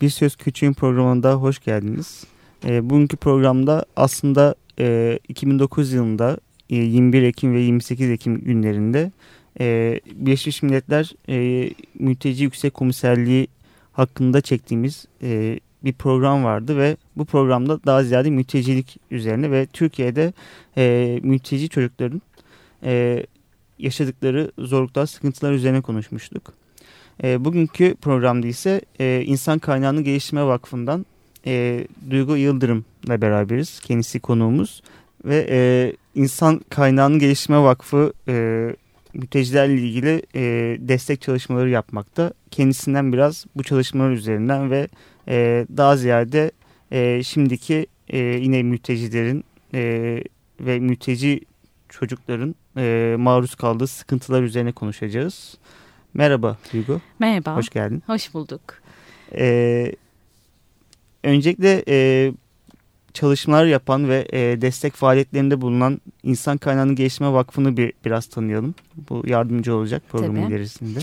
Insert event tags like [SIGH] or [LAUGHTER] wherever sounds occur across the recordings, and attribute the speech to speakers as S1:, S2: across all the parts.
S1: Bir Söz Küçüğün programında hoş geldiniz. E, bugünkü programda aslında e, 2009 yılında e, 21 Ekim ve 28 Ekim günlerinde e, Birleşmiş Milletler e, Mülteci Yüksek Komiserliği hakkında çektiğimiz e, bir program vardı ve bu programda daha ziyade mültecilik üzerine ve Türkiye'de e, mülteci çocukların e, yaşadıkları zorluklar, sıkıntılar üzerine konuşmuştuk. E, bugünkü programda ise e, İnsan Kaynağını Geliştirme Vakfı'ndan e, Duygu Yıldırım'la beraberiz. Kendisi konuğumuz ve e, İnsan Kaynağını Geliştirme Vakfı e, mültecilerle ilgili e, destek çalışmaları yapmakta. Kendisinden biraz bu çalışmalar üzerinden ve e, daha ziyade e, şimdiki e, yine mültecilerin e, ve mülteci çocukların e, maruz kaldığı sıkıntılar üzerine konuşacağız. Merhaba Duygu.
S2: Merhaba.
S1: Hoş geldin.
S2: Hoş bulduk.
S1: Ee, öncelikle e, çalışmalar yapan ve e, destek faaliyetlerinde bulunan İnsan Kaynağını Geliştirme Vakfı'nı bir biraz tanıyalım. Bu yardımcı olacak programın
S2: Tabii.
S1: ilerisinde.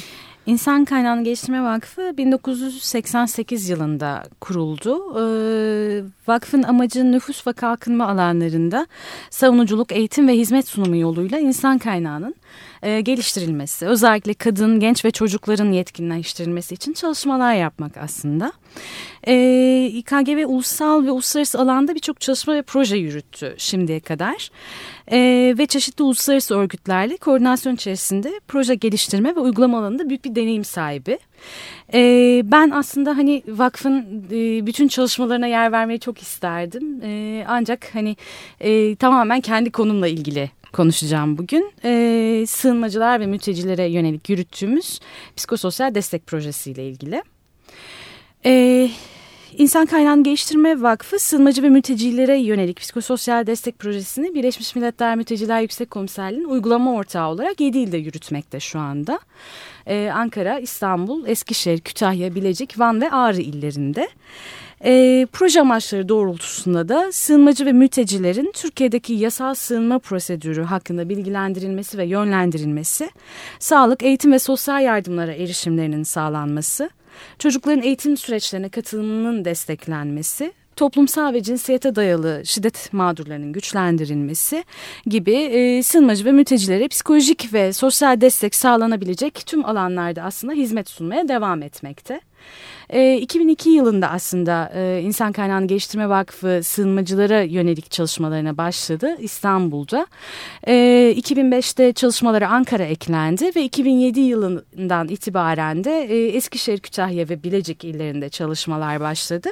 S2: İnsan Kaynağını Geliştirme Vakfı 1988 yılında kuruldu. Ee, vakfın amacı nüfus ve kalkınma alanlarında savunuculuk, eğitim ve hizmet sunumu yoluyla insan kaynağının e, geliştirilmesi, özellikle kadın, genç ve çocukların yetkinleştirilmesi için çalışmalar yapmak aslında. E, İKGV ulusal ve uluslararası alanda birçok çalışma ve proje yürüttü şimdiye kadar. E, ve çeşitli uluslararası örgütlerle koordinasyon içerisinde proje geliştirme ve uygulama alanında büyük bir deneyim sahibi. E, ben aslında hani vakfın e, bütün çalışmalarına yer vermeyi çok isterdim. E, ancak hani e, tamamen kendi konumla ilgili konuşacağım bugün. E, sığınmacılar ve mültecilere yönelik yürüttüğümüz psikososyal destek projesiyle ilgili. E, İnsan Kaynağını Geliştirme Vakfı sığınmacı ve mültecilere yönelik psikososyal destek projesini Birleşmiş Milletler Mülteciler Yüksek Komiserliği'nin uygulama ortağı olarak 7 ilde yürütmekte şu anda. Ee, Ankara, İstanbul, Eskişehir, Kütahya, Bilecik, Van ve Ağrı illerinde. E, proje amaçları doğrultusunda da sığınmacı ve mültecilerin Türkiye'deki yasal sığınma prosedürü hakkında bilgilendirilmesi ve yönlendirilmesi, sağlık, eğitim ve sosyal yardımlara erişimlerinin sağlanması, çocukların eğitim süreçlerine katılımının desteklenmesi, toplumsal ve cinsiyete dayalı şiddet mağdurlarının güçlendirilmesi gibi e, sığınmacı ve mültecilere psikolojik ve sosyal destek sağlanabilecek tüm alanlarda aslında hizmet sunmaya devam etmekte. E, 2002 yılında aslında e, İnsan Kaynağını Geliştirme Vakfı sığınmacılara yönelik çalışmalarına başladı İstanbul'da. E, 2005'te çalışmalara Ankara eklendi ve 2007 yılından itibaren de e, Eskişehir, Kütahya ve Bilecik illerinde çalışmalar başladı.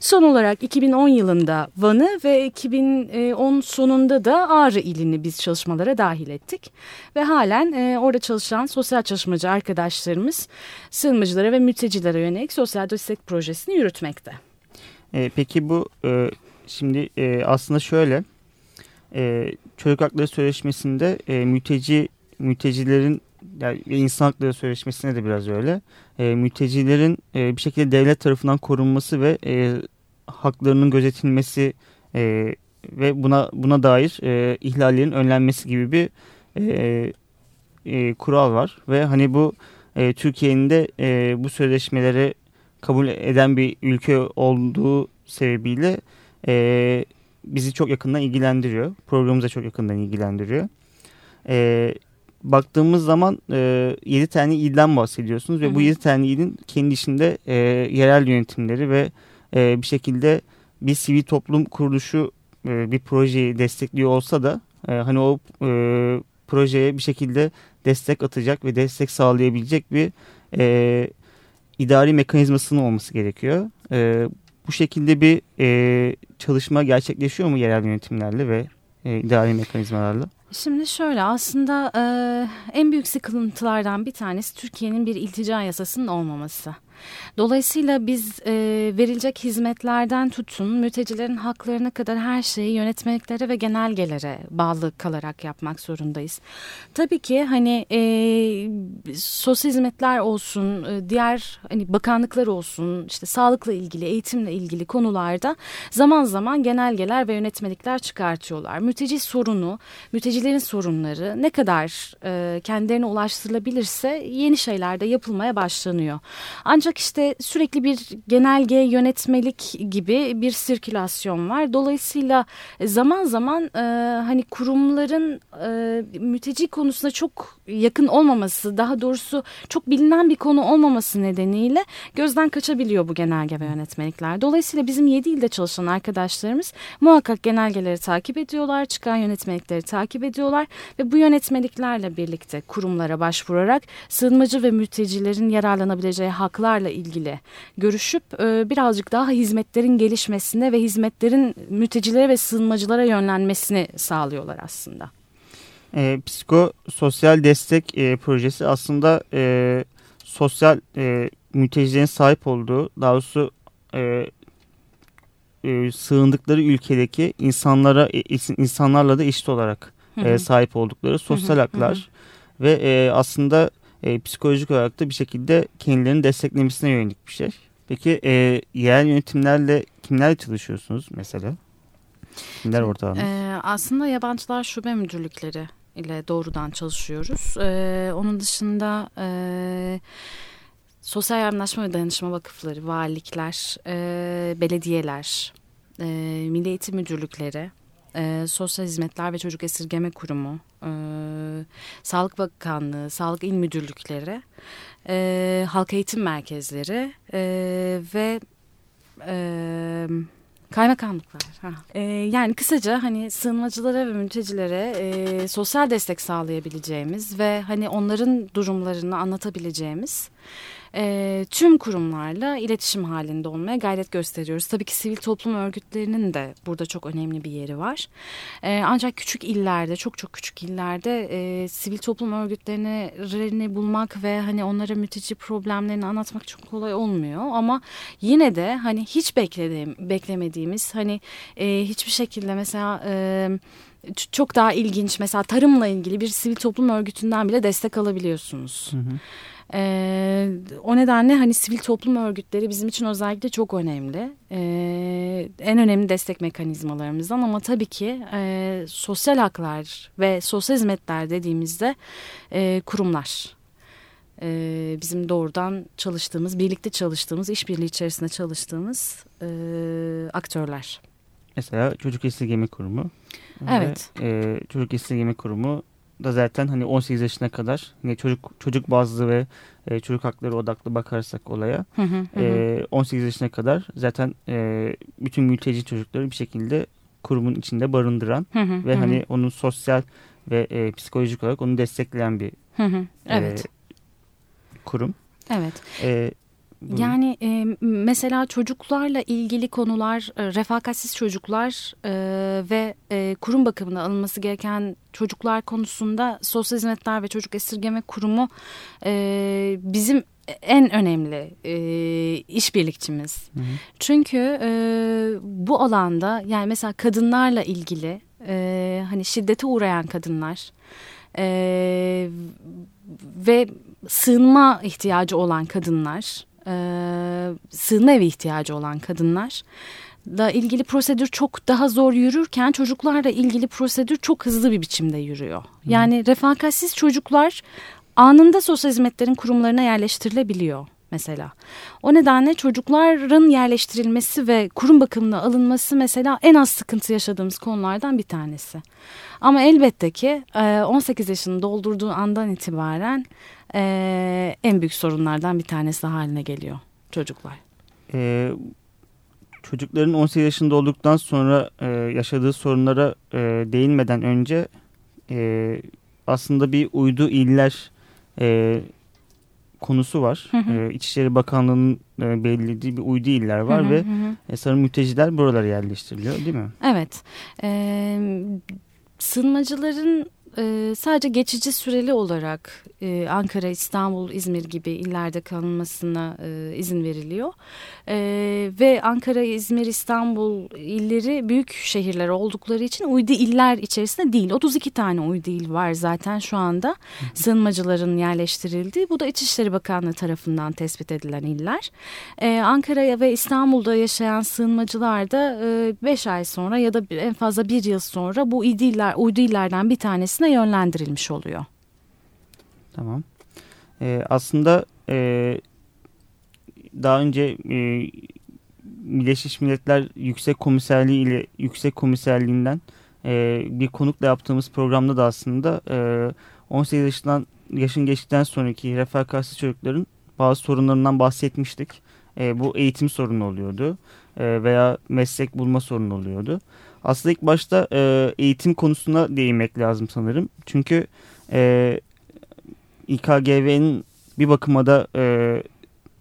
S2: Son olarak 2010 yılında Van'ı ve 2010 sonunda da Ağrı ilini biz çalışmalara dahil ettik. Ve halen e, orada çalışan sosyal çalışmacı arkadaşlarımız sığınmacılara ve mültecilere yönelik sosyal destek projesini yürütmekte.
S1: E, peki bu e, şimdi e, aslında şöyle e, Çocuk Hakları Sözleşmesi'nde e, mülteci mültecilerin yani insan hakları sözleşmesine de biraz öyle. E, mültecilerin e, bir şekilde devlet tarafından korunması ve e, haklarının gözetilmesi e, ve buna buna dair e, ihlallerin önlenmesi gibi bir e, e, kural var ve hani bu e, Türkiye'nin de e, bu sözleşmeleri kabul eden bir ülke olduğu sebebiyle e, bizi çok yakından ilgilendiriyor. Programımıza çok yakından ilgilendiriyor. E, baktığımız zaman e, 7 tane ilden bahsediyorsunuz ve hı hı. bu 7 tane ilin kendi içinde e, yerel yönetimleri ve e, bir şekilde bir sivil toplum kuruluşu e, bir projeyi destekliyor olsa da e, hani o e, projeye bir şekilde destek atacak ve destek sağlayabilecek bir e, idari mekanizmasının olması gerekiyor. E, bu şekilde bir e, çalışma gerçekleşiyor mu yerel yönetimlerle ve e, idari mekanizmalarla?
S2: Şimdi şöyle aslında e, en büyük sıkıntılardan bir tanesi Türkiye'nin bir iltica yasasının olmaması. Dolayısıyla biz e, verilecek hizmetlerden tutun mültecilerin haklarına kadar her şeyi yönetmeliklere ve genelgelere bağlı kalarak yapmak zorundayız. Tabii ki hani e, sosyal hizmetler olsun, e, diğer hani bakanlıklar olsun, işte sağlıkla ilgili, eğitimle ilgili konularda zaman zaman genelgeler ve yönetmelikler çıkartıyorlar. Mülteci sorunu, mültecilerin sorunları ne kadar e, kendilerine ulaştırılabilirse yeni şeyler de yapılmaya başlanıyor. Ancak ancak işte sürekli bir genelge yönetmelik gibi bir sirkülasyon var. Dolayısıyla zaman zaman e, hani kurumların e, mülteci konusunda çok yakın olmaması daha doğrusu çok bilinen bir konu olmaması nedeniyle gözden kaçabiliyor bu genelge ve yönetmelikler. Dolayısıyla bizim 7 ilde çalışan arkadaşlarımız muhakkak genelgeleri takip ediyorlar, çıkan yönetmelikleri takip ediyorlar ve bu yönetmeliklerle birlikte kurumlara başvurarak sığınmacı ve mültecilerin yararlanabileceği haklarla ilgili görüşüp e, birazcık daha hizmetlerin gelişmesine ve hizmetlerin mültecilere ve sığınmacılara yönlenmesini sağlıyorlar aslında.
S1: E, psikososyal destek e, projesi aslında e, sosyal e, mültecilerin sahip olduğu daha doğrusu e, e, sığındıkları ülkedeki insanlara e, insanlarla da eşit olarak e, sahip oldukları sosyal haklar ve e, aslında e, psikolojik olarak da bir şekilde kendilerini desteklemesine yönelik bir şey. Peki e, yerel yönetimlerle kimlerle çalışıyorsunuz mesela? Kimler ortağınız?
S2: Ee, aslında yabancılar şube müdürlükleri ile doğrudan çalışıyoruz. Ee, onun dışında e, sosyal yardımlaşma ve dayanışma vakıfları, valilikler, e, belediyeler, e, milli eğitim müdürlükleri, e, Sosyal Hizmetler ve Çocuk Esirgeme Kurumu, e, Sağlık Bakanlığı, Sağlık İl Müdürlükleri, e, Halk Eğitim Merkezleri e, ve... E, Kaymakamlıklar. Ha. Ee, yani kısaca hani sığınmacılara ve mültecilere e, sosyal destek sağlayabileceğimiz ve hani onların durumlarını anlatabileceğimiz e, tüm kurumlarla iletişim halinde olmaya gayret gösteriyoruz. Tabii ki sivil toplum örgütlerinin de burada çok önemli bir yeri var. E, ancak küçük illerde, çok çok küçük illerde e, sivil toplum örgütlerini bulmak ve hani onlara mülteci problemlerini anlatmak çok kolay olmuyor. Ama yine de hani hiç beklediğim, beklemediğimiz hani e, hiçbir şekilde mesela... E, çok daha ilginç mesela tarımla ilgili bir sivil toplum örgütünden bile destek alabiliyorsunuz. Hı hı. Ee, o nedenle hani sivil toplum örgütleri bizim için özellikle çok önemli. Ee, en önemli destek mekanizmalarımızdan ama tabii ki e, sosyal haklar ve sosyal hizmetler dediğimizde e, kurumlar. E, bizim doğrudan çalıştığımız, birlikte çalıştığımız, işbirliği içerisinde çalıştığımız e, aktörler.
S1: Mesela Çocuk Esirgeme Kurumu.
S2: Evet.
S1: Ve, e, Çocuk Esirgeme Kurumu da zaten hani 18 yaşına kadar yine çocuk çocuk bazlı ve e, çocuk hakları odaklı bakarsak olaya hı hı, hı. E, 18 yaşına kadar zaten e, bütün mülteci çocukları bir şekilde kurumun içinde barındıran hı hı, ve hı. hani onun sosyal ve e, psikolojik olarak onu destekleyen bir hı hı, evet. E, kurum.
S2: Evet. E, yani e, mesela çocuklarla ilgili konular, e, refakatsiz çocuklar e, ve e, kurum bakımına alınması gereken çocuklar konusunda Sosyal Hizmetler ve Çocuk Esirgeme Kurumu e, bizim en önemli e, işbirlikçimiz. Hı hı. Çünkü e, bu alanda yani mesela kadınlarla ilgili e, hani şiddete uğrayan kadınlar e, ve sığınma ihtiyacı olan kadınlar e, sığınma evi ihtiyacı olan kadınlar da ilgili prosedür çok daha zor yürürken çocuklarla ilgili prosedür çok hızlı bir biçimde yürüyor. Yani hmm. refakatsiz çocuklar anında sosyal hizmetlerin kurumlarına yerleştirilebiliyor mesela. O nedenle çocukların yerleştirilmesi ve kurum bakımına alınması mesela en az sıkıntı yaşadığımız konulardan bir tanesi. Ama elbette ki 18 yaşını doldurduğu andan itibaren e, en büyük sorunlardan bir tanesi haline geliyor çocuklar.
S1: Ee, çocukların 18 yaşında olduktan sonra e, yaşadığı sorunlara e, değinmeden önce e, aslında bir uydu iller e, konusu var. Hı hı. E, İçişleri Bakanlığı'nın e, belirlediği bir uydu iller var hı hı, ve hı. E, sanırım mülteciler buralara yerleştiriliyor değil mi?
S2: Evet. E, sığınmacıların e, sadece geçici süreli olarak e, Ankara, İstanbul, İzmir gibi illerde kalınmasına e, izin veriliyor. E, ve Ankara, İzmir, İstanbul illeri büyük şehirler oldukları için uydu iller içerisinde değil. 32 tane uydu il var zaten şu anda sığınmacıların yerleştirildiği. Bu da İçişleri Bakanlığı tarafından tespit edilen iller. E, Ankara ve İstanbul'da yaşayan sığınmacılar da 5 e, ay sonra ya da en fazla bir yıl sonra bu uydu, iller, uydu illerden bir tanesine yönlendirilmiş oluyor.
S1: Tamam. Ee, aslında e, daha önce e, Birleşmiş Milletler Yüksek Komiserliği ile Yüksek Komiserliğinden e, bir konukla yaptığımız programda da aslında e, 18 yaşından yaşın geçtikten sonraki refakatsiz çocukların bazı sorunlarından bahsetmiştik. E, bu eğitim sorunu oluyordu e, veya meslek bulma sorunu oluyordu. Aslında ilk başta e, eğitim konusuna değinmek lazım sanırım. Çünkü e, İKGV'nin bir bakıma da e,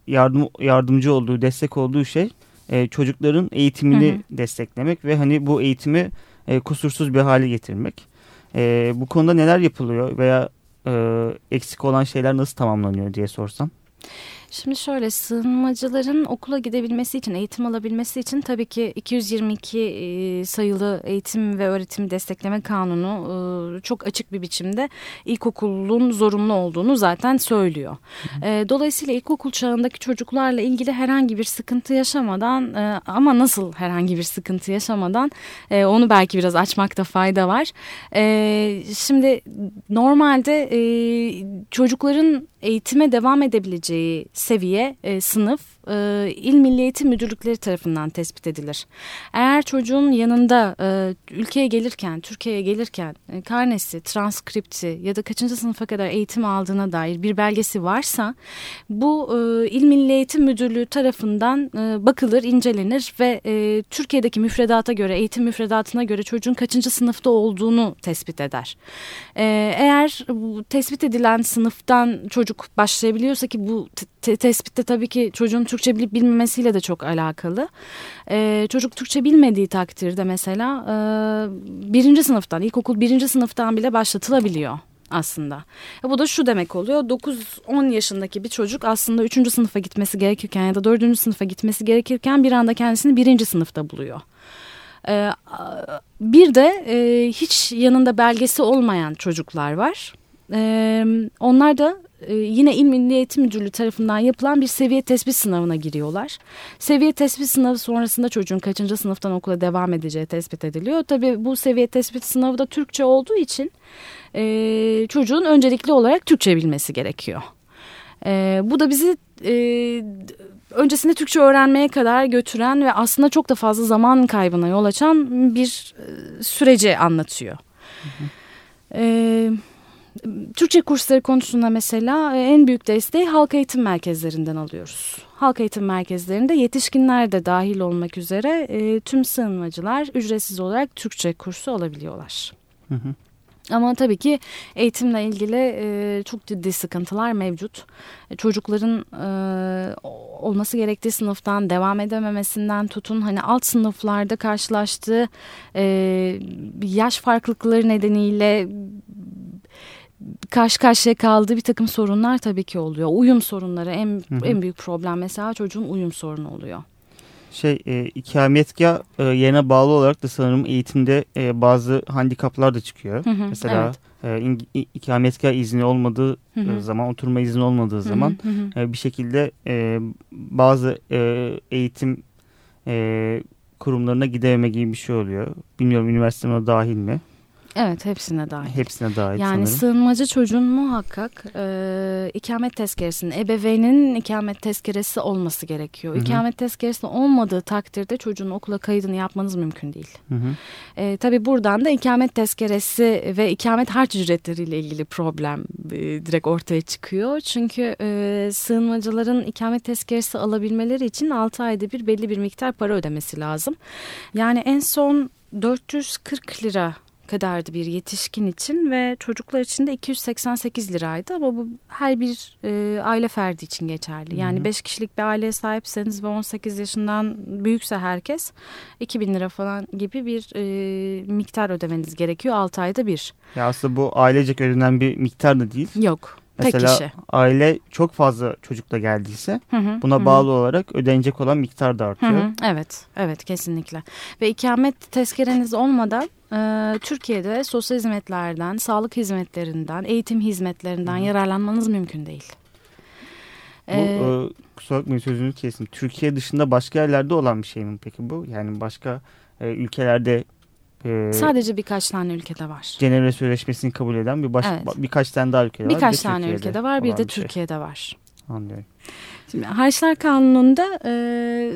S1: yardım yardımcı olduğu, destek olduğu şey e, çocukların eğitimini hı hı. desteklemek ve hani bu eğitimi e, kusursuz bir hale getirmek. E, bu konuda neler yapılıyor veya e, eksik olan şeyler nasıl tamamlanıyor diye sorsam.
S2: Şimdi şöyle sığınmacıların okula gidebilmesi için, eğitim alabilmesi için tabii ki 222 e, sayılı eğitim ve öğretim destekleme kanunu e, çok açık bir biçimde ilkokulun zorunlu olduğunu zaten söylüyor. E, dolayısıyla ilkokul çağındaki çocuklarla ilgili herhangi bir sıkıntı yaşamadan ama nasıl herhangi bir sıkıntı yaşamadan onu belki biraz açmakta fayda var. Şimdi normalde çocukların eğitime devam edebileceği seviye, e, sınıf e, İl Milli Eğitim Müdürlükleri tarafından tespit edilir. Eğer çocuğun yanında e, ülkeye gelirken, Türkiye'ye gelirken e, karnesi, transkripti ya da kaçıncı sınıfa kadar eğitim aldığına dair bir belgesi varsa bu e, İl Milli Eğitim Müdürlüğü tarafından e, bakılır, incelenir ve e, Türkiye'deki müfredata göre, eğitim müfredatına göre çocuğun kaçıncı sınıfta olduğunu tespit eder. E, eğer bu tespit edilen sınıftan çocuk başlayabiliyorsa ki bu te tespitte tabii ki çocuğun Türkçe bilip bilmemesiyle de çok alakalı. Ee, çocuk Türkçe bilmediği takdirde mesela e, birinci sınıftan, ilkokul birinci sınıftan bile başlatılabiliyor aslında. E bu da şu demek oluyor 9-10 yaşındaki bir çocuk aslında 3. sınıfa gitmesi gerekirken ya da 4. sınıfa gitmesi gerekirken bir anda kendisini 1. sınıfta buluyor. Ee, bir de e, hiç yanında belgesi olmayan çocuklar var. Ee, onlar da e, yine İl Milli Eğitim Müdürlüğü tarafından yapılan bir seviye tespit sınavına giriyorlar. Seviye tespit sınavı sonrasında çocuğun kaçıncı sınıftan okula devam edeceği tespit ediliyor. Tabii bu seviye tespit sınavı da Türkçe olduğu için e, çocuğun öncelikli olarak Türkçe bilmesi gerekiyor. E, bu da bizi e, öncesinde Türkçe öğrenmeye kadar götüren ve aslında çok da fazla zaman kaybına yol açan bir e, süreci anlatıyor. Hı hı. E, Türkçe kursları konusunda mesela e, en büyük desteği halk eğitim merkezlerinden alıyoruz. Halk eğitim merkezlerinde yetişkinler de dahil olmak üzere e, tüm sığınmacılar ücretsiz olarak Türkçe kursu alabiliyorlar. Hı hı. Ama tabii ki eğitimle ilgili e, çok ciddi sıkıntılar mevcut. E, çocukların e, olması gerektiği sınıftan devam edememesinden tutun hani alt sınıflarda karşılaştığı e, yaş farklılıkları nedeniyle karşı karşıya kaldığı bir takım sorunlar tabii ki oluyor. Uyum sorunları en, hı hı. en büyük problem mesela çocuğun uyum sorunu oluyor.
S1: Şey e, ikametgah e, yerine bağlı olarak da sanırım eğitimde e, bazı handikaplar da çıkıyor. Hı hı, mesela evet. e, ikametgah izni olmadığı hı hı. zaman, oturma izni olmadığı zaman hı hı. E, bir şekilde e, bazı e, eğitim e, kurumlarına gidememe gibi bir şey oluyor. Bilmiyorum üniversiteme dahil mi?
S2: Evet hepsine dahil.
S1: Hepsine dahil
S2: Yani
S1: sanırım.
S2: sığınmacı çocuğun muhakkak e, ikamet tezkeresinin ebeveynin ikamet tezkeresi olması gerekiyor. Hı hı. İkamet tezkeresi olmadığı takdirde çocuğun okula kaydını yapmanız mümkün değil. Hı hı. E, tabii buradan da ikamet tezkeresi ve ikamet harç ücretleriyle ilgili problem e, direkt ortaya çıkıyor. Çünkü e, sığınmacıların ikamet tezkeresi alabilmeleri için 6 ayda bir belli bir miktar para ödemesi lazım. Yani en son 440 lira kadardı bir yetişkin için ve çocuklar için de 288 liraydı ama bu her bir e, aile ferdi için geçerli. Yani 5 kişilik bir aileye sahipseniz ve 18 yaşından büyükse herkes 2000 lira falan gibi bir e, miktar ödemeniz gerekiyor 6 ayda bir.
S1: Ya aslında bu ailecek ödenen bir miktar da değil.
S2: Yok.
S1: Mesela Tek kişi. aile çok fazla çocukla geldiyse hı hı, buna hı. bağlı olarak ödenecek olan miktar da artıyor. Hı hı,
S2: evet, evet kesinlikle. Ve ikamet tezkereniz olmadan e, Türkiye'de sosyal hizmetlerden, sağlık hizmetlerinden, eğitim hizmetlerinden hı. yararlanmanız mümkün değil.
S1: Bu, ee, e, kusura bakmayın sözünü kesin. Türkiye dışında başka yerlerde olan bir şey mi peki bu? Yani başka e, ülkelerde
S2: ee, Sadece birkaç tane ülkede var.
S1: Cenevre Sözleşmesi'ni kabul eden bir baş, evet. birkaç tane daha ülkede
S2: var. Birkaç tane Türkiye'de ülkede var bir de şey. Türkiye'de var.
S3: Anlıyorum.
S2: Şimdi Harçlar Kanunu'nda e,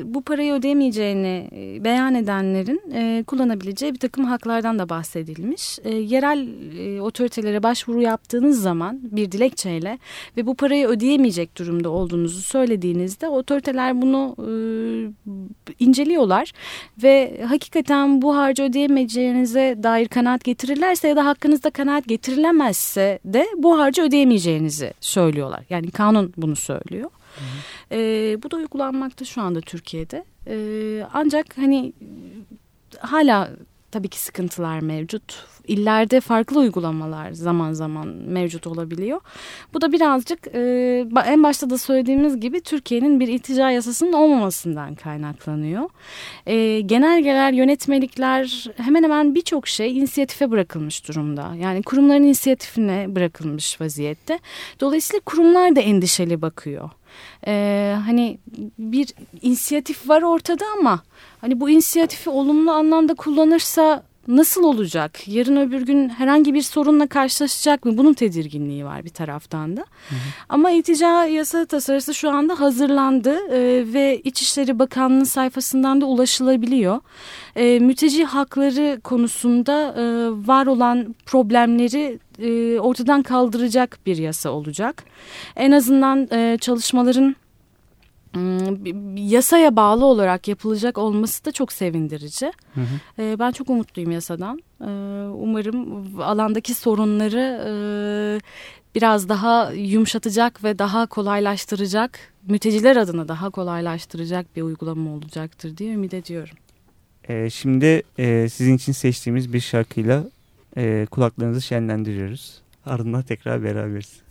S2: bu parayı ödeyemeyeceğini e, beyan edenlerin e, kullanabileceği bir takım haklardan da bahsedilmiş. E, yerel e, otoritelere başvuru yaptığınız zaman bir dilekçeyle ve bu parayı ödeyemeyecek durumda olduğunuzu söylediğinizde otoriteler bunu e, inceliyorlar ve hakikaten bu harcı ödeyemeyeceğinize dair kanaat getirirlerse ya da hakkınızda kanaat getirilemezse de bu harcı ödeyemeyeceğinizi söylüyorlar. Yani kanun bunu söylüyor. E, bu da uygulanmakta şu anda Türkiye'de. E, ancak hani hala tabii ki sıkıntılar mevcut. İllerde farklı uygulamalar zaman zaman mevcut olabiliyor. Bu da birazcık e, en başta da söylediğimiz gibi Türkiye'nin bir iltica yasasının olmamasından kaynaklanıyor. E, genelgeler, yönetmelikler hemen hemen birçok şey inisiyatife bırakılmış durumda. Yani kurumların inisiyatifine bırakılmış vaziyette. Dolayısıyla kurumlar da endişeli bakıyor. Ee, hani bir inisiyatif var ortada ama hani bu inisiyatifi olumlu anlamda kullanırsa nasıl olacak? Yarın öbür gün herhangi bir sorunla karşılaşacak mı? Bunun tedirginliği var bir taraftan da. Hı hı. Ama iltica yasa tasarısı şu anda hazırlandı e, ve İçişleri Bakanlığı sayfasından da ulaşılabiliyor. E, mülteci hakları konusunda e, var olan problemleri e, ortadan kaldıracak bir yasa olacak. En azından e, çalışmaların yasaya bağlı olarak yapılacak olması da çok sevindirici. Hı hı. Ee, ben çok umutluyum yasadan. Ee, umarım alandaki sorunları e, biraz daha yumuşatacak ve daha kolaylaştıracak, mülteciler adına daha kolaylaştıracak bir uygulama olacaktır diye ümit ediyorum.
S3: Ee, şimdi e, sizin için seçtiğimiz bir şarkıyla e, kulaklarınızı şenlendiriyoruz. Ardından tekrar beraberiz.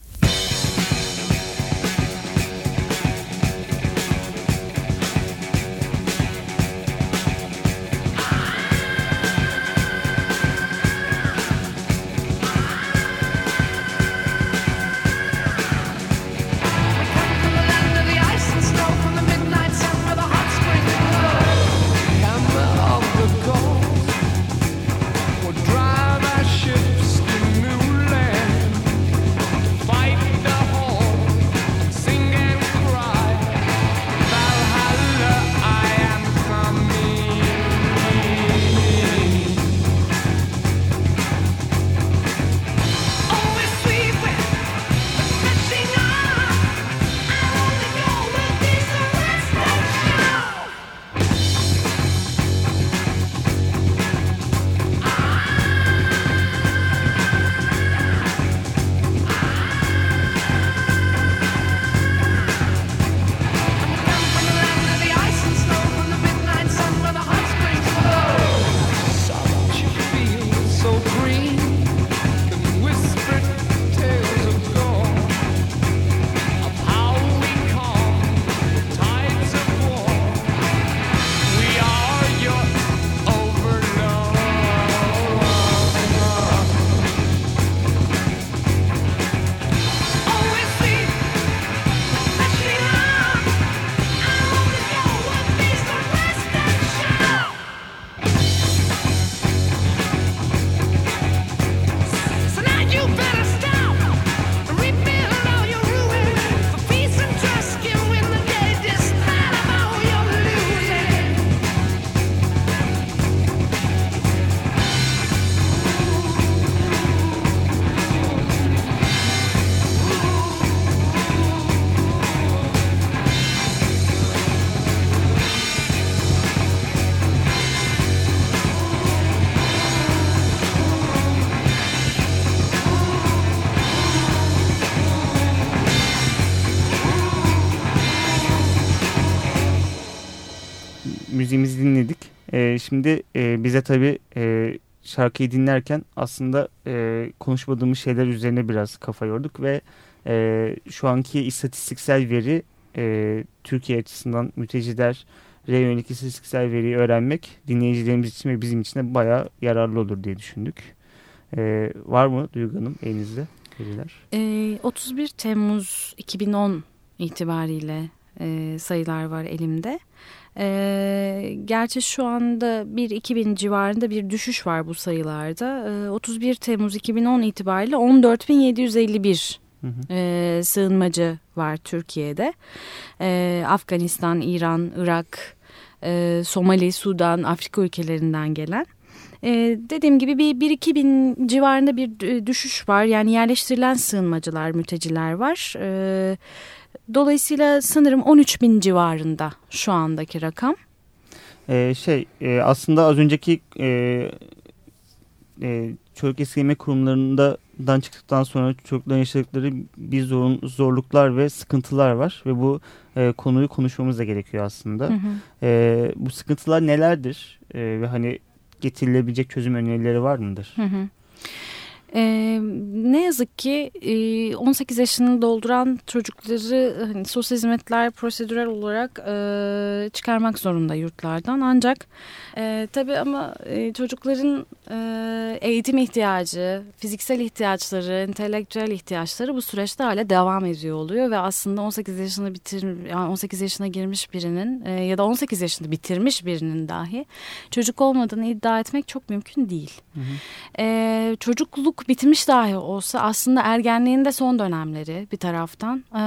S3: Müziğimizi dinledik. E, şimdi e, bize tabii e, şarkıyı dinlerken aslında e, konuşmadığımız şeyler üzerine biraz kafa yorduk ve e, şu anki istatistiksel veri e, Türkiye açısından mülteciler yönelik istatistiksel veriyi öğrenmek dinleyicilerimiz için ve bizim için de bayağı yararlı olur diye düşündük. E, var mı Duygu Hanım elinizde veriler?
S2: E, 31 Temmuz 2010 itibariyle e, sayılar var elimde. E, gerçi şu anda bir 2000 civarında bir düşüş var bu sayılarda. E, 31 Temmuz 2010 itibariyle 14.751 hı hı. E, sığınmacı var Türkiye'de. E, Afganistan, İran, Irak, e, Somali, Sudan, Afrika ülkelerinden gelen. E, dediğim gibi bir, bir iki bin civarında bir düşüş var. Yani yerleştirilen sığınmacılar, mülteciler var. E, dolayısıyla sanırım 13 bin civarında şu andaki rakam.
S1: Ee, şey e, aslında az önceki e, e, çocuk esirgeme kurumlarından çıktıktan sonra çocukların yaşadıkları bir zorun, zorluklar ve sıkıntılar var ve bu e, konuyu konuşmamız da gerekiyor aslında. Hı hı. E, bu sıkıntılar nelerdir e, ve hani getirilebilecek çözüm önerileri var mıdır? Hı hı.
S2: Ee, ne yazık ki 18 yaşını dolduran çocukları hani, sosyal hizmetler prosedürel olarak e, çıkarmak zorunda yurtlardan. Ancak e, tabii ama e, çocukların e, eğitim ihtiyacı, fiziksel ihtiyaçları, entelektüel ihtiyaçları bu süreçte hala devam ediyor oluyor ve aslında 18 yaşını bitir, yani 18 yaşına girmiş birinin e, ya da 18 yaşını bitirmiş birinin dahi çocuk olmadığını iddia etmek çok mümkün değil. Hı hı. E, çocukluk bitmiş dahi olsa aslında ergenliğin de son dönemleri bir taraftan e,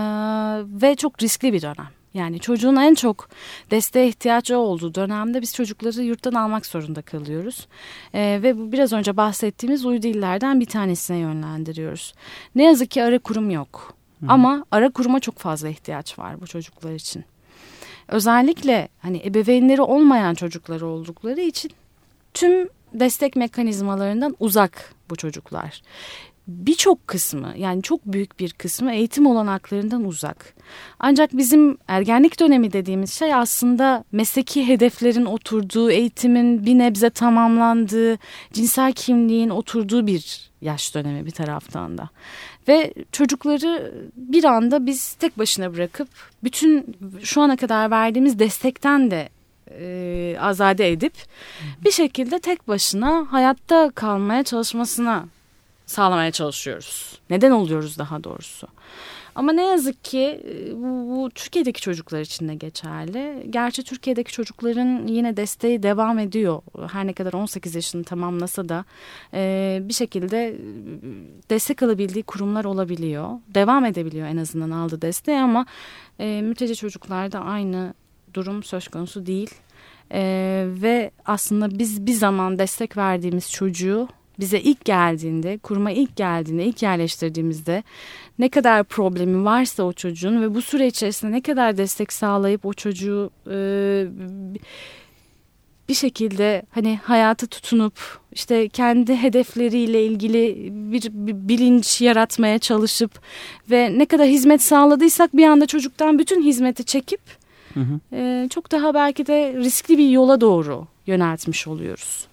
S2: ve çok riskli bir dönem. Yani çocuğun en çok desteğe ihtiyacı olduğu dönemde biz çocukları yurttan almak zorunda kalıyoruz. Ee, ve bu biraz önce bahsettiğimiz uydu illerden bir tanesine yönlendiriyoruz. Ne yazık ki ara kurum yok. Hı. Ama ara kuruma çok fazla ihtiyaç var bu çocuklar için. Özellikle hani ebeveynleri olmayan çocukları oldukları için tüm destek mekanizmalarından uzak bu çocuklar birçok kısmı yani çok büyük bir kısmı eğitim olanaklarından uzak. Ancak bizim ergenlik dönemi dediğimiz şey aslında mesleki hedeflerin oturduğu, eğitimin bir nebze tamamlandığı, cinsel kimliğin oturduğu bir yaş dönemi bir taraftan da. Ve çocukları bir anda biz tek başına bırakıp bütün şu ana kadar verdiğimiz destekten de e, azade edip bir şekilde tek başına hayatta kalmaya çalışmasına sağlamaya çalışıyoruz. Neden oluyoruz daha doğrusu. Ama ne yazık ki e, bu, bu Türkiye'deki çocuklar için de geçerli. Gerçi Türkiye'deki çocukların yine desteği devam ediyor. Her ne kadar 18 yaşını tamamlasa da e, bir şekilde e, destek alabildiği kurumlar olabiliyor. Devam edebiliyor en azından aldığı desteği ama e, mülteci çocuklarda aynı durum söz konusu değil. E, ve aslında biz bir zaman destek verdiğimiz çocuğu bize ilk geldiğinde, kuruma ilk geldiğinde, ilk yerleştirdiğimizde ne kadar problemi varsa o çocuğun ve bu süre içerisinde ne kadar destek sağlayıp o çocuğu e, bir şekilde hani hayatı tutunup işte kendi hedefleriyle ilgili bir, bir bilinç yaratmaya çalışıp ve ne kadar hizmet sağladıysak bir anda çocuktan bütün hizmeti çekip hı hı. E, çok daha belki de riskli bir yola doğru yöneltmiş oluyoruz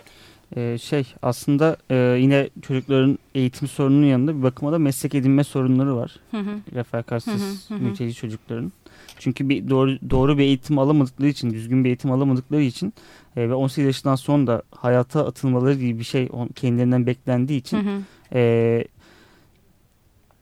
S1: e, şey aslında e, yine çocukların eğitim sorununun yanında bir bakıma da meslek edinme sorunları var. Hı hı. Refakatsiz mülteci çocukların. Çünkü bir doğru doğru bir eğitim alamadıkları için, düzgün bir eğitim alamadıkları için e, ve 18 yaşından sonra da hayata atılmaları gibi bir şey kendilerinden beklendiği için hı hı. E,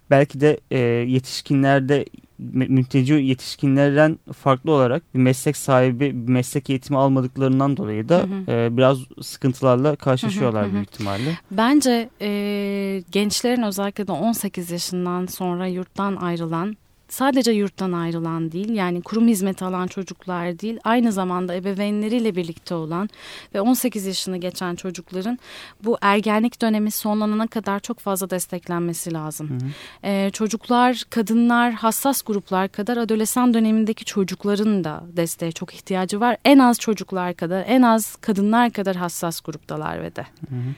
S1: belki de e, yetişkinlerde mülteci yetişkinlerden farklı olarak bir meslek sahibi bir meslek eğitimi almadıklarından dolayı da hı hı. E, biraz sıkıntılarla karşılaşıyorlar hı hı hı. büyük ihtimalle.
S2: Bence e, gençlerin özellikle de 18 yaşından sonra yurttan ayrılan sadece yurttan ayrılan değil yani kurum hizmeti alan çocuklar değil aynı zamanda ebeveynleriyle birlikte olan ve 18 yaşını geçen çocukların bu ergenlik dönemi sonlanana kadar çok fazla desteklenmesi lazım. Hı hı. Ee, çocuklar, kadınlar, hassas gruplar kadar adolesan dönemindeki çocukların da desteğe çok ihtiyacı var. En az çocuklar kadar, en az kadınlar kadar hassas gruptalar ve de. Hı hı.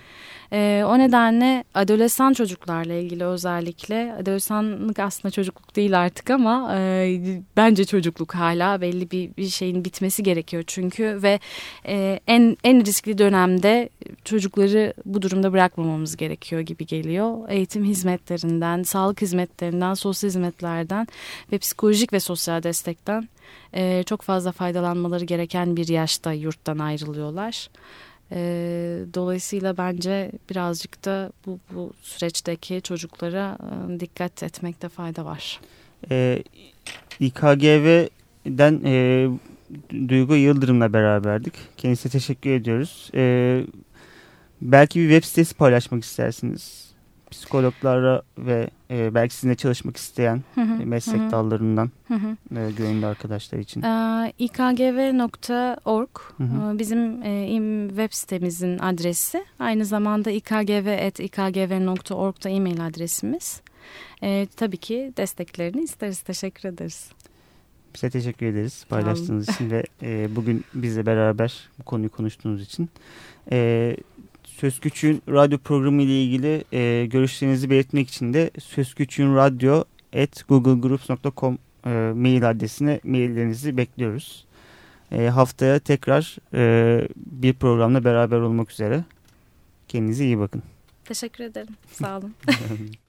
S2: E, o nedenle adolesan çocuklarla ilgili özellikle adolesanlık aslında çocukluk değil artık ama e, bence çocukluk hala belli bir, bir şeyin bitmesi gerekiyor çünkü ve e, en en riskli dönemde çocukları bu durumda bırakmamamız gerekiyor gibi geliyor. Eğitim hizmetlerinden, sağlık hizmetlerinden, sosyal hizmetlerden ve psikolojik ve sosyal destekten e, çok fazla faydalanmaları gereken bir yaşta yurttan ayrılıyorlar. E, dolayısıyla bence birazcık da bu, bu süreçteki çocuklara e, dikkat etmekte fayda var.
S1: E, İKGV'den e, Duygu Yıldırım'la beraberdik. Kendisine teşekkür ediyoruz. E, belki bir web sitesi paylaşmak istersiniz. Psikologlara ve e, belki sizinle çalışmak isteyen hı hı, meslek hı. dallarından hı hı. E, gönüllü arkadaşlar için.
S2: Ee, ikgv.org bizim e, web sitemizin adresi. Aynı zamanda ikgv.ikgv.org da e-mail adresimiz. E, tabii ki desteklerini isteriz. Teşekkür ederiz.
S1: Size teşekkür ederiz paylaştığınız için ve e, bugün bizle beraber bu konuyu konuştuğunuz için. E, Söz Küçüğün radyo programı ile ilgili e, görüşlerinizi belirtmek için de sözküçüğünradyo.googlegroups.com e, mail adresine maillerinizi bekliyoruz. E, haftaya tekrar e, bir programla beraber olmak üzere. Kendinize iyi bakın.
S2: Teşekkür ederim. Sağ olun. [LAUGHS]